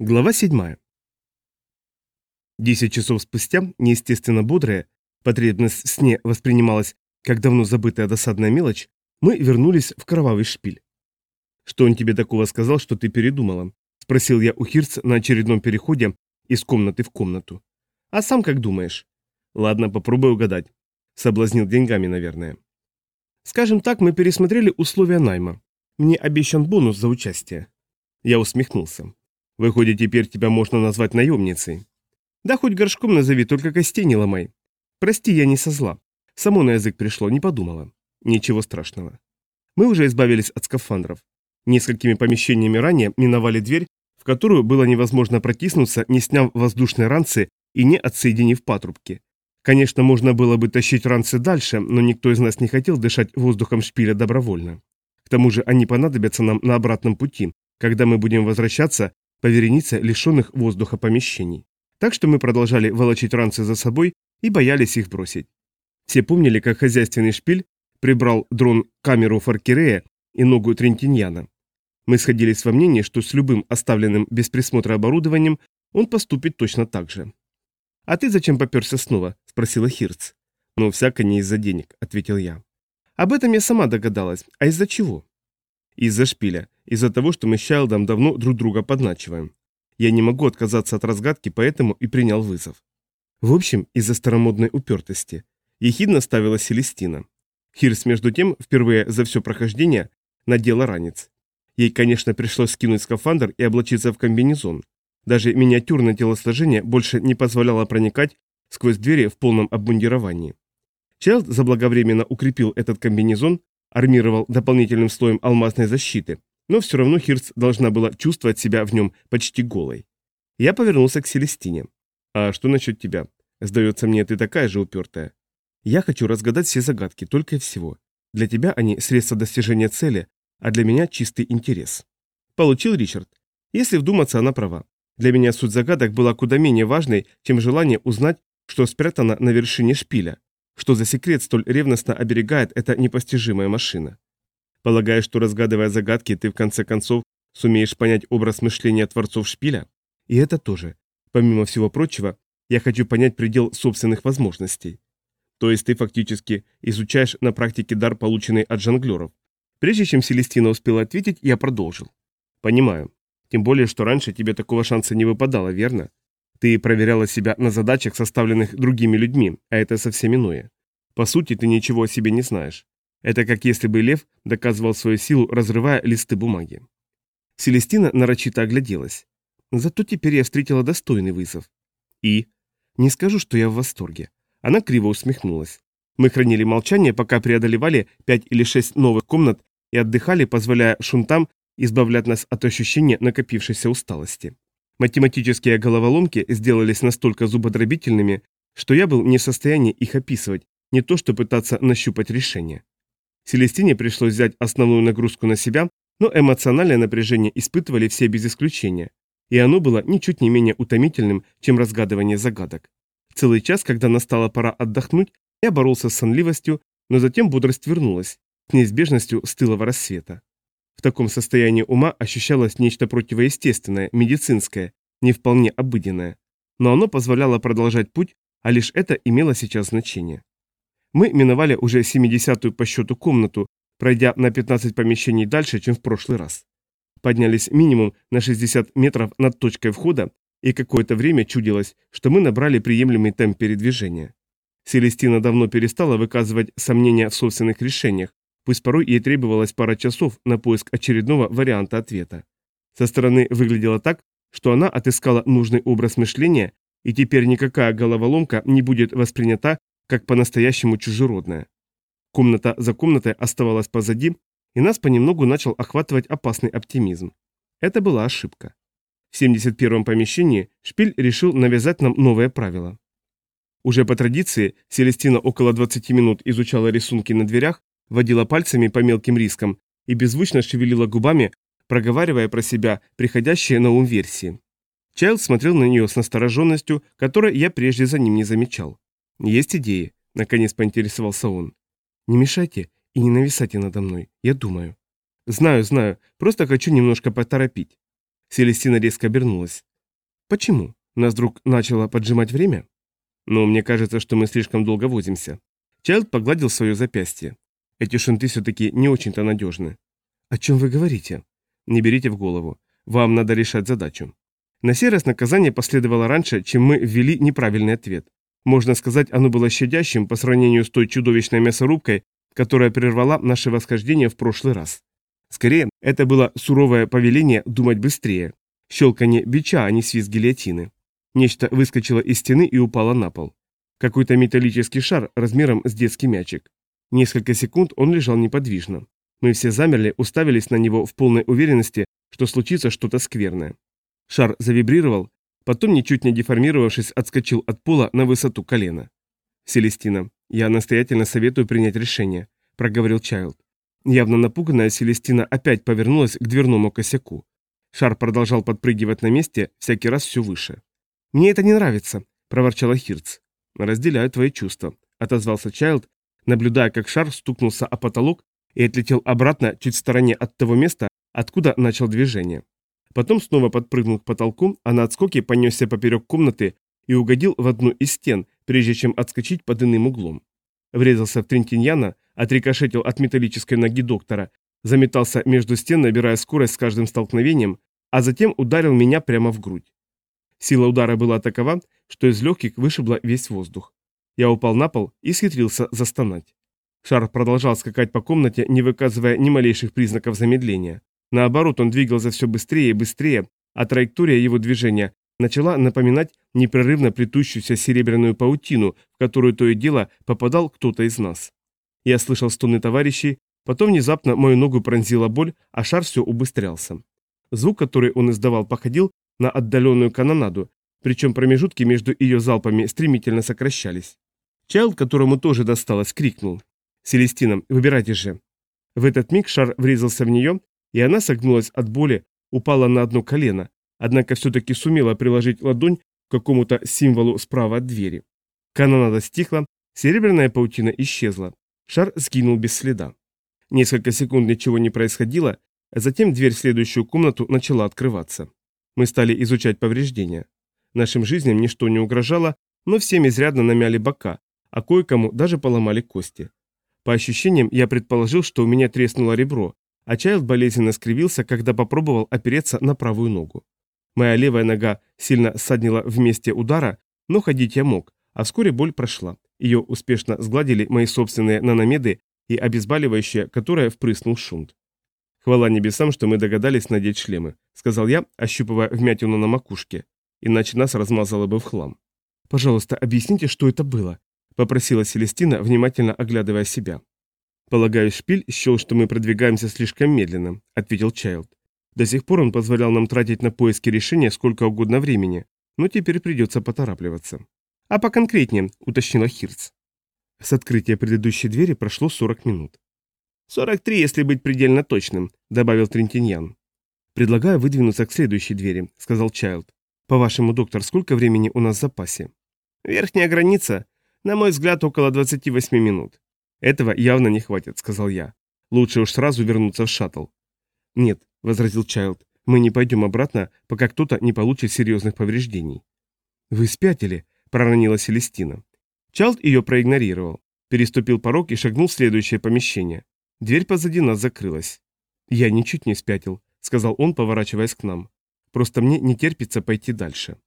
Глава 7. Десять часов спустя, неестественно бодрая, потребность в сне воспринималась как давно забытая досадная мелочь, мы вернулись в кровавый шпиль. «Что он тебе такого сказал, что ты передумала?» – спросил я у Хирца на очередном переходе из комнаты в комнату. «А сам как думаешь?» «Ладно, попробуй угадать. Соблазнил деньгами, наверное». «Скажем так, мы пересмотрели условия найма. Мне обещан бонус за участие». Я усмехнулся. Выходит, теперь тебя можно назвать наемницей. Да хоть горшком назови, только костей не ломай. Прости, я не со зла. Само на язык пришло, не подумала. Ничего страшного. Мы уже избавились от скафандров. Несколькими помещениями ранее миновали дверь, в которую было невозможно протиснуться, не сняв воздушные ранцы и не отсоединив патрубки. Конечно, можно было бы тащить ранцы дальше, но никто из нас не хотел дышать воздухом шпиля добровольно. К тому же они понадобятся нам на обратном пути, когда мы будем возвращаться по веренице лишенных воздуха помещений. Так что мы продолжали волочить ранцы за собой и боялись их бросить. Все помнили, как хозяйственный шпиль прибрал дрон камеру Фаркерея и ногу Трентиньяна. Мы сходились во мнении, что с любым оставленным без присмотра оборудованием он поступит точно так же. «А ты зачем поперся снова?» – спросила Хирц. «Ну, всяко не из-за денег», – ответил я. «Об этом я сама догадалась. А из-за чего?» «Из-за шпиля. Из-за того, что мы с Чайлдом давно друг друга подначиваем. Я не могу отказаться от разгадки, поэтому и принял вызов. В общем, из-за старомодной упертости. Ехидно ставила Селестина. Хирс, между тем, впервые за все прохождение надела ранец. Ей, конечно, пришлось скинуть скафандр и облачиться в комбинезон. Даже миниатюрное телосложение больше не позволяло проникать сквозь двери в полном обмундировании. Чайлд заблаговременно укрепил этот комбинезон, армировал дополнительным слоем алмазной защиты, но все равно Хирс должна была чувствовать себя в нем почти голой. Я повернулся к Селестине. «А что насчет тебя? Сдается мне, ты такая же упертая. Я хочу разгадать все загадки, только и всего. Для тебя они средства достижения цели, а для меня чистый интерес». Получил Ричард. Если вдуматься, она права. Для меня суть загадок была куда менее важной, чем желание узнать, что спрятано на вершине шпиля, что за секрет столь ревностно оберегает эта непостижимая машина. Полагая, что разгадывая загадки, ты в конце концов сумеешь понять образ мышления творцов шпиля? И это тоже. Помимо всего прочего, я хочу понять предел собственных возможностей. То есть ты фактически изучаешь на практике дар, полученный от жонглеров. Прежде чем Селестина успела ответить, я продолжил. Понимаю. Тем более, что раньше тебе такого шанса не выпадало, верно? Ты проверяла себя на задачах, составленных другими людьми, а это совсем иное. По сути, ты ничего о себе не знаешь. Это как если бы лев доказывал свою силу, разрывая листы бумаги. Селестина нарочито огляделась. Зато теперь я встретила достойный вызов. И? Не скажу, что я в восторге. Она криво усмехнулась. Мы хранили молчание, пока преодолевали пять или шесть новых комнат и отдыхали, позволяя шунтам избавлять нас от ощущения накопившейся усталости. Математические головоломки сделались настолько зубодробительными, что я был не в состоянии их описывать, не то что пытаться нащупать решение. Селестине пришлось взять основную нагрузку на себя, но эмоциональное напряжение испытывали все без исключения. И оно было ничуть не менее утомительным, чем разгадывание загадок. Целый час, когда настала пора отдохнуть, я боролся с сонливостью, но затем бодрость вернулась, с неизбежностью стылого рассвета. Таком состоянии ума ощущалось нечто противоестественное, медицинское, не вполне обыденное. Но оно позволяло продолжать путь, а лишь это имело сейчас значение. Мы миновали уже 70-ю по счету комнату, пройдя на 15 помещений дальше, чем в прошлый раз. Поднялись минимум на 60 метров над точкой входа, и какое-то время чудилось, что мы набрали приемлемый темп передвижения. Селестина давно перестала выказывать сомнения в собственных решениях, пусть порой ей требовалось пара часов на поиск очередного варианта ответа. Со стороны выглядело так, что она отыскала нужный образ мышления, и теперь никакая головоломка не будет воспринята как по-настоящему чужеродная. Комната за комнатой оставалась позади, и нас понемногу начал охватывать опасный оптимизм. Это была ошибка. В 71-м помещении Шпиль решил навязать нам новое правило. Уже по традиции Селестина около 20 минут изучала рисунки на дверях, водила пальцами по мелким рискам и беззвучно шевелила губами, проговаривая про себя приходящие на ум версии. Чайлд смотрел на нее с настороженностью, которой я прежде за ним не замечал. «Есть идеи?» – наконец поинтересовался он. «Не мешайте и не нависайте надо мной, я думаю». «Знаю, знаю, просто хочу немножко поторопить». Селестина резко обернулась. «Почему? Нас вдруг начало поджимать время?» «Ну, мне кажется, что мы слишком долго возимся». Чайлд погладил свое запястье. «Эти шунты все-таки не очень-то надежны». «О чем вы говорите?» «Не берите в голову. Вам надо решать задачу». На сей раз наказание последовало раньше, чем мы ввели неправильный ответ. Можно сказать, оно было щадящим по сравнению с той чудовищной мясорубкой, которая прервала наше восхождение в прошлый раз. Скорее, это было суровое повеление думать быстрее. Щелканье бича, а не свист гильотины. Нечто выскочило из стены и упало на пол. Какой-то металлический шар размером с детский мячик. Несколько секунд он лежал неподвижно. Мы все замерли, уставились на него в полной уверенности, что случится что-то скверное. Шар завибрировал, потом, ничуть не деформировавшись, отскочил от пола на высоту колена. «Селестина, я настоятельно советую принять решение», — проговорил Чайлд. Явно напуганная Селестина опять повернулась к дверному косяку. Шар продолжал подпрыгивать на месте, всякий раз все выше. «Мне это не нравится», — проворчала Хирц. «Разделяю твои чувства», — отозвался Чайлд, наблюдая, как шар стукнулся о потолок и отлетел обратно чуть в стороне от того места, откуда начал движение. Потом снова подпрыгнул к потолку, а на отскоке понесся поперек комнаты и угодил в одну из стен, прежде чем отскочить под иным углом. Врезался в Трентиньяна, отрикошетил от металлической ноги доктора, заметался между стен, набирая скорость с каждым столкновением, а затем ударил меня прямо в грудь. Сила удара была такова, что из легких вышибло весь воздух. Я упал на пол и схитрился застонать. Шар продолжал скакать по комнате, не выказывая ни малейших признаков замедления. Наоборот, он двигался все быстрее и быстрее, а траектория его движения начала напоминать непрерывно плетущуюся серебряную паутину, в которую то и дело попадал кто-то из нас. Я слышал стоны товарищей, потом внезапно мою ногу пронзила боль, а шар все убыстрялся. Звук, который он издавал, походил на отдаленную канонаду, причем промежутки между ее залпами стремительно сокращались. Чайлд, которому тоже досталось, крикнул. «Селестина, выбирайте же!» В этот миг шар врезался в нее, и она согнулась от боли, упала на одно колено, однако все-таки сумела приложить ладонь к какому-то символу справа от двери. Канонада стихла, серебряная паутина исчезла. Шар сгинул без следа. Несколько секунд ничего не происходило, а затем дверь в следующую комнату начала открываться. Мы стали изучать повреждения. Нашим жизням ничто не угрожало, но всем изрядно намяли бока, а кое-кому даже поломали кости. По ощущениям, я предположил, что у меня треснуло ребро, а Чайлд болезненно скривился, когда попробовал опереться на правую ногу. Моя левая нога сильно ссаднила в месте удара, но ходить я мог, а вскоре боль прошла. Ее успешно сгладили мои собственные наномеды и обезболивающее, которое впрыснул шунт. «Хвала небесам, что мы догадались надеть шлемы», — сказал я, ощупывая вмятину на макушке, иначе нас размазало бы в хлам. «Пожалуйста, объясните, что это было», — попросила Селестина, внимательно оглядывая себя. «Полагаю, шпиль счел, что мы продвигаемся слишком медленно», — ответил Чайлд. «До сих пор он позволял нам тратить на поиски решения сколько угодно времени, но теперь придется поторапливаться». «А поконкретнее», — уточнила Хирц. С открытия предыдущей двери прошло 40 минут. «Сорок три, если быть предельно точным», — добавил Трентиньян. «Предлагаю выдвинуться к следующей двери», — сказал Чайлд. «По-вашему, доктор, сколько времени у нас в запасе?» «Верхняя граница, на мой взгляд, около 28 минут». «Этого явно не хватит», — сказал я. «Лучше уж сразу вернуться в шаттл». «Нет», — возразил Чайлд, — «мы не пойдем обратно, пока кто-то не получит серьезных повреждений». «Вы спятили», — проронила Селестина. Чайлд ее проигнорировал, переступил порог и шагнул в следующее помещение. Дверь позади нас закрылась. «Я ничуть не спятил», — сказал он, поворачиваясь к нам. «Просто мне не терпится пойти дальше».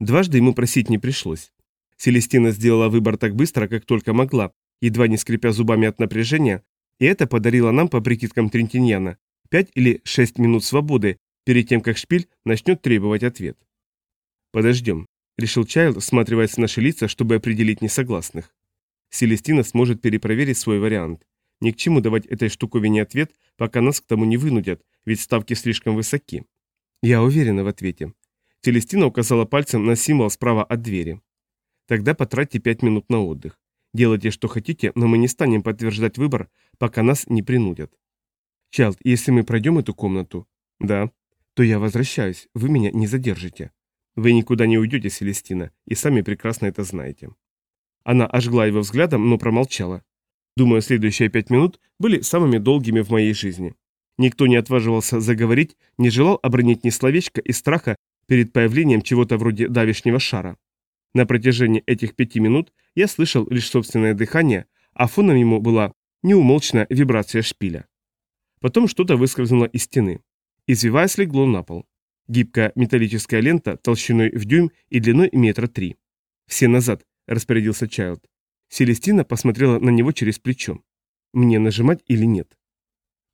Дважды ему просить не пришлось. Селестина сделала выбор так быстро, как только могла, едва не скрипя зубами от напряжения, и это подарило нам, по прикидкам Трентиньяна, пять или шесть минут свободы перед тем, как шпиль начнет требовать ответ. «Подождем», — решил Чайлд, всматриваясь в наши лица, чтобы определить несогласных. Селестина сможет перепроверить свой вариант. Ни к чему давать этой штуковине ответ, пока нас к тому не вынудят, ведь ставки слишком высоки. Я уверена в ответе. Целестина указала пальцем на символ справа от двери. Тогда потратьте пять минут на отдых. Делайте, что хотите, но мы не станем подтверждать выбор, пока нас не принудят. Чайлд, если мы пройдем эту комнату, да, то я возвращаюсь, вы меня не задержите. Вы никуда не уйдете, Селестина, и сами прекрасно это знаете. Она ожгла его взглядом, но промолчала. Думаю, следующие пять минут были самыми долгими в моей жизни. Никто не отваживался заговорить, не желал обронить ни словечко из страха перед появлением чего-то вроде давишнего шара. На протяжении этих пяти минут я слышал лишь собственное дыхание, а фоном ему была неумолчная вибрация шпиля. Потом что-то выскользнуло из стены. Извиваясь, легло на пол. Гибкая металлическая лента толщиной в дюйм и длиной метра три. «Все назад», — распорядился Чайлд. Селестина посмотрела на него через плечо. «Мне нажимать или нет?»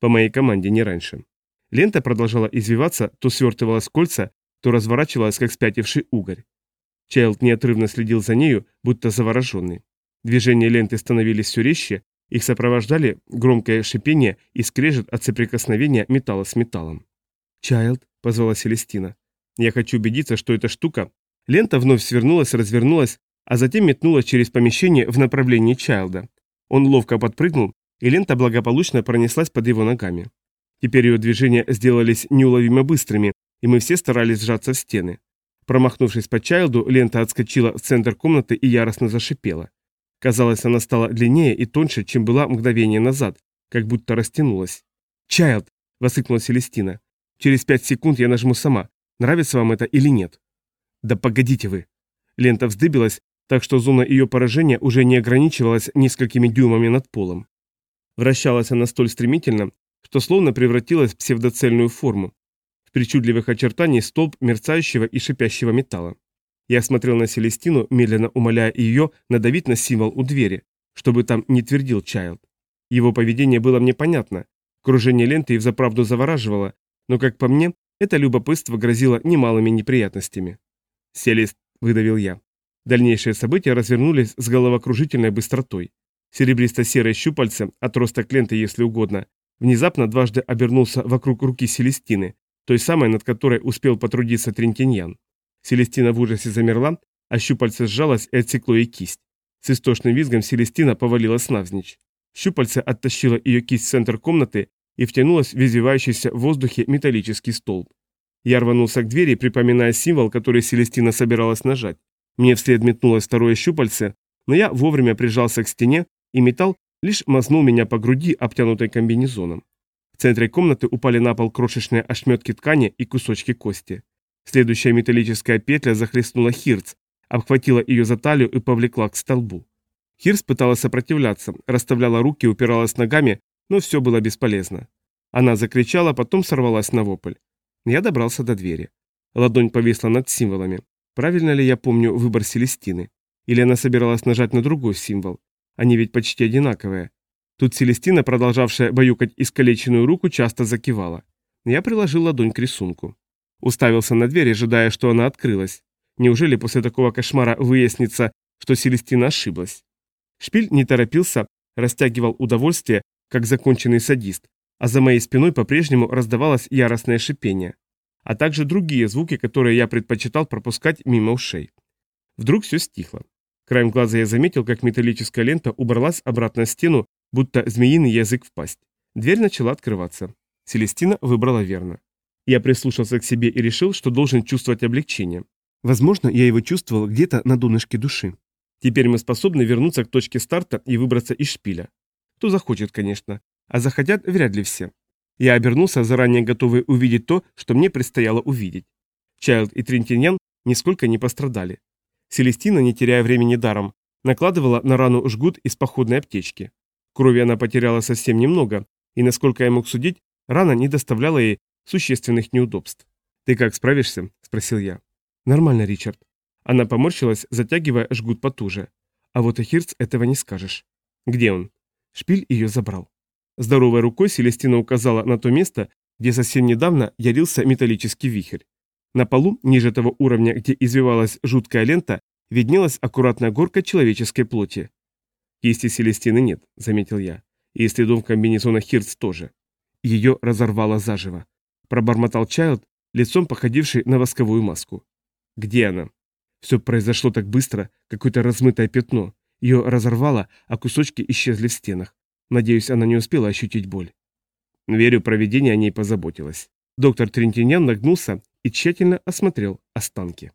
По моей команде, не раньше. Лента продолжала извиваться, то свертывалась кольца, то разворачивалась, как спятивший угорь. Чайлд неотрывно следил за нею, будто завороженный. Движения ленты становились все резче, их сопровождали громкое шипение и скрежет от соприкосновения металла с металлом. «Чайлд», — позвала Селестина. «Я хочу убедиться, что эта штука...» Лента вновь свернулась, развернулась, а затем метнулась через помещение в направлении Чайлда. Он ловко подпрыгнул, и лента благополучно пронеслась под его ногами. Теперь ее движения сделались неуловимо быстрыми, и мы все старались сжаться в стены. Промахнувшись по Чайлду, лента отскочила в центр комнаты и яростно зашипела. Казалось, она стала длиннее и тоньше, чем была мгновение назад, как будто растянулась. «Чайлд!» — воскликнула Селестина. «Через пять секунд я нажму сама. Нравится вам это или нет?» «Да погодите вы!» Лента вздыбилась, так что зона ее поражения уже не ограничивалась несколькими дюймами над полом. Вращалась она столь стремительно, что словно превратилась в псевдоцельную форму. Причудливых очертаниях столб мерцающего и шипящего металла. Я смотрел на Селестину, медленно умоляя ее надавить на символ у двери, чтобы там не твердил Чайлд. Его поведение было мне понятно. Кружение ленты и взаправду завораживало, но, как по мне, это любопытство грозило немалыми неприятностями. «Селест», — выдавил я. Дальнейшие события развернулись с головокружительной быстротой. Серебристо-серое щупальце, отросток ленты, если угодно, внезапно дважды обернулся вокруг руки Селестины, той самой, над которой успел потрудиться Трентиньян. Селестина в ужасе замерла, а щупальце сжалось и отсекло ей кисть. С истошным визгом Селестина повалилась навзничь. Щупальце оттащило ее кисть в центр комнаты и втянулось в извивающийся в воздухе металлический столб. Я рванулся к двери, припоминая символ, который Селестина собиралась нажать. Мне вслед метнулось второе щупальце, но я вовремя прижался к стене, и металл лишь мазнул меня по груди, обтянутой комбинезоном. В центре комнаты упали на пол крошечные ошметки ткани и кусочки кости. Следующая металлическая петля захлестнула Хирц, обхватила ее за талию и повлекла к столбу. Хирц пыталась сопротивляться, расставляла руки, упиралась ногами, но все было бесполезно. Она закричала, потом сорвалась на вопль. Я добрался до двери. Ладонь повисла над символами. Правильно ли я помню выбор Селестины? Или она собиралась нажать на другой символ? Они ведь почти одинаковые. Тут Селестина, продолжавшая баюкать искалеченную руку, часто закивала. Я приложил ладонь к рисунку. Уставился на дверь, ожидая, что она открылась. Неужели после такого кошмара выяснится, что Селестина ошиблась? Шпиль не торопился, растягивал удовольствие, как законченный садист, а за моей спиной по-прежнему раздавалось яростное шипение, а также другие звуки, которые я предпочитал пропускать мимо ушей. Вдруг все стихло. Краем глаза я заметил, как металлическая лента убралась обратно в стену, будто змеиный язык в пасть. Дверь начала открываться. Селестина выбрала верно. Я прислушался к себе и решил, что должен чувствовать облегчение. Возможно, я его чувствовал где-то на донышке души. Теперь мы способны вернуться к точке старта и выбраться из шпиля. Кто захочет, конечно, а захотят вряд ли все. Я обернулся, заранее готовый увидеть то, что мне предстояло увидеть. Чайлд и Тринтиньян нисколько не пострадали. Селестина, не теряя времени даром, накладывала на рану жгут из походной аптечки. Крови она потеряла совсем немного, и, насколько я мог судить, рана не доставляла ей существенных неудобств. «Ты как, справишься?» – спросил я. «Нормально, Ричард». Она поморщилась, затягивая жгут потуже. «А вот о Хирц этого не скажешь». «Где он?» Шпиль ее забрал. Здоровой рукой Селестина указала на то место, где совсем недавно ярился металлический вихрь. На полу, ниже того уровня, где извивалась жуткая лента, виднелась аккуратная горка человеческой плоти. «Кисти Селестины нет», — заметил я. «И следов комбинезона Хирц тоже. Ее разорвало заживо. Пробормотал Чайлд, лицом походивший на восковую маску. «Где она?» Все произошло так быстро, какое-то размытое пятно. Ее разорвало, а кусочки исчезли в стенах. Надеюсь, она не успела ощутить боль. Верю, проведение о ней позаботилось. Доктор Трентиньян нагнулся и тщательно осмотрел останки.